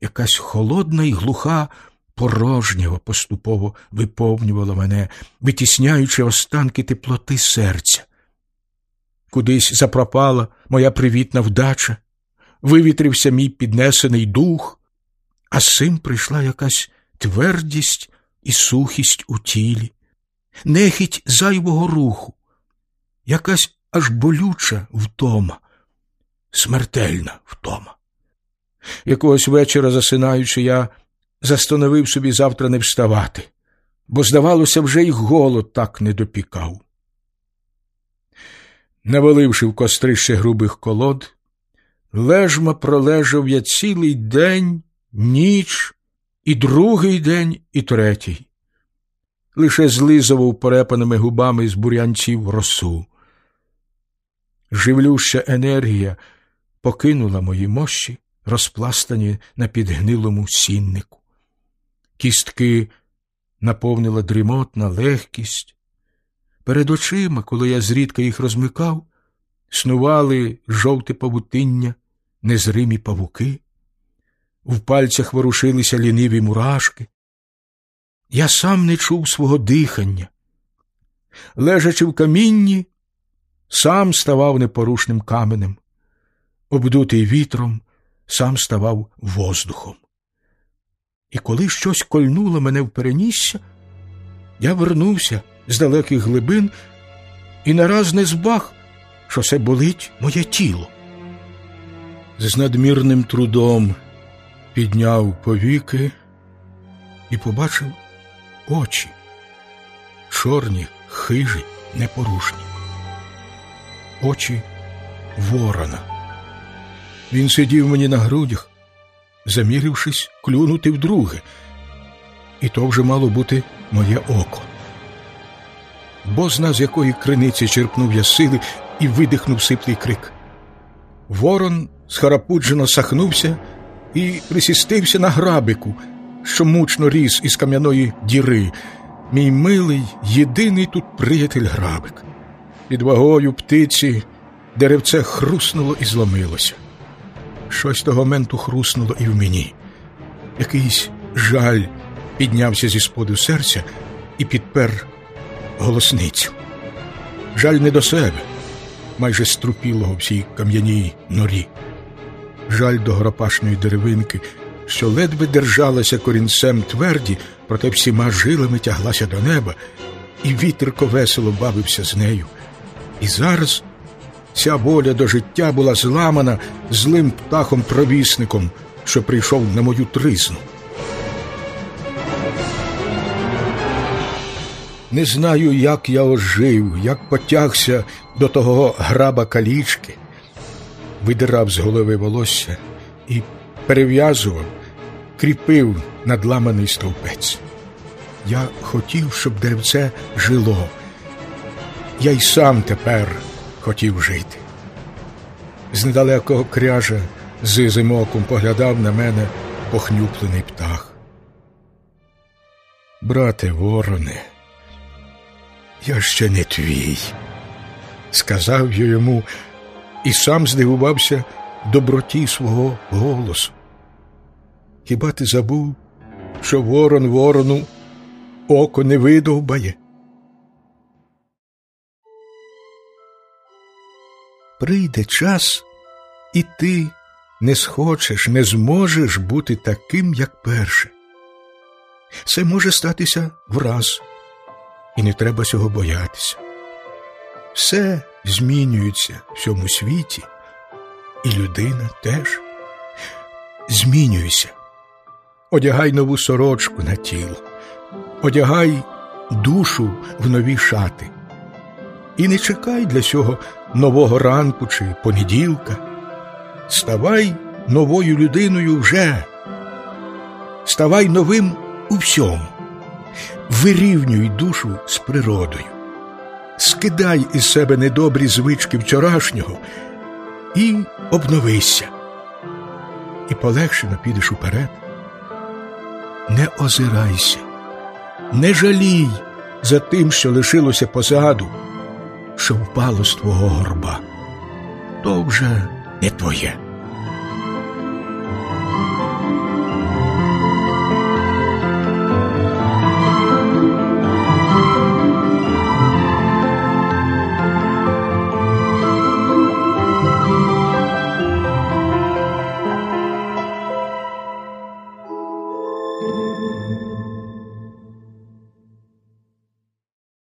Якась холодна і глуха порожнього поступово виповнювала мене, витісняючи останки теплоти серця. Кудись запропала моя привітна вдача, вивітрився мій піднесений дух, а з цим прийшла якась твердість і сухість у тілі, нехіть зайвого руху, якась аж болюча втома, смертельна втома. Якогось вечора, засинаючи, я застановив собі завтра не вставати, бо, здавалося, вже й голод так не допікав. Наваливши в кострище грубих колод, лежма пролежав я цілий день, ніч, і другий день, і третій. Лише злизував порепаними губами з бурянців росу. Живлюща енергія покинула мої мощі, розпластані на підгнилому сіннику. Кістки наповнила дрімотна легкість. Перед очима, коли я зрідка їх розмикав, снували жовте павутиння, незримі павуки, в пальцях ворушилися ліниві мурашки. Я сам не чув свого дихання. Лежачи в камінні, сам ставав непорушним каменем, обдутий вітром, сам ставав воздухом. І коли щось кольнуло мене в перенісся, я вернувся з далеких глибин і нараз не збаг, що це болить моє тіло. З надмірним трудом підняв повіки і побачив очі, чорні, хижі, непорушні, очі ворона. Він сидів мені на грудях, замірившись клюнути вдруге, і то вже мало бути моє око. Бо зна, з якої криниці черпнув я сили і видихнув сиплий крик. Ворон схарапуджено сахнувся і присістився на грабику, що мучно ріс із кам'яної діри, мій милий, єдиний тут приятель грабик. Під вагою птиці деревце хруснуло і зломилося. Щось того моменту хруснуло і в мені. Якийсь жаль піднявся зі споду серця і підпер голосницю. Жаль не до себе, майже струпілого в цій кам'яній норі. Жаль до горопашної деревинки, що ледве держалася корінцем тверді, проте всіма жилами тяглася до неба, і вітерко весело бавився з нею. І зараз ця воля до життя була зламана злим птахом-провісником, що прийшов на мою тризну. Не знаю, як я ожив, як потягся до того граба калічки, видирав з голови волосся і перев'язував, кріпив надламаний стовпець. Я хотів, щоб деревце жило. Я й сам тепер хотів жити. З недалекого кряжа з зимоком поглядав на мене похнюплений птах. Брате вороне, я ще не твій, сказав я йому і сам здивувався доброті свого голосу. Хіба ти забув, що ворон ворону око не видовбає? Прийде час, і ти не схочеш, не зможеш бути таким, як перше. Це може статися враз, і не треба цього боятися. Все змінюється в цьому світі, і людина теж. Змінюйся, одягай нову сорочку на тіло, одягай душу в нові шати. І не чекай для цього нового ранку чи понеділка. Ставай новою людиною вже, ставай новим у всьому, вирівнюй душу з природою, скидай із себе недобрі звички вчорашнього і обновися, і полегшено підеш уперед. Не озирайся, не жалій за тим, що лишилося позаду що впало з твого горба, то вже не твоє.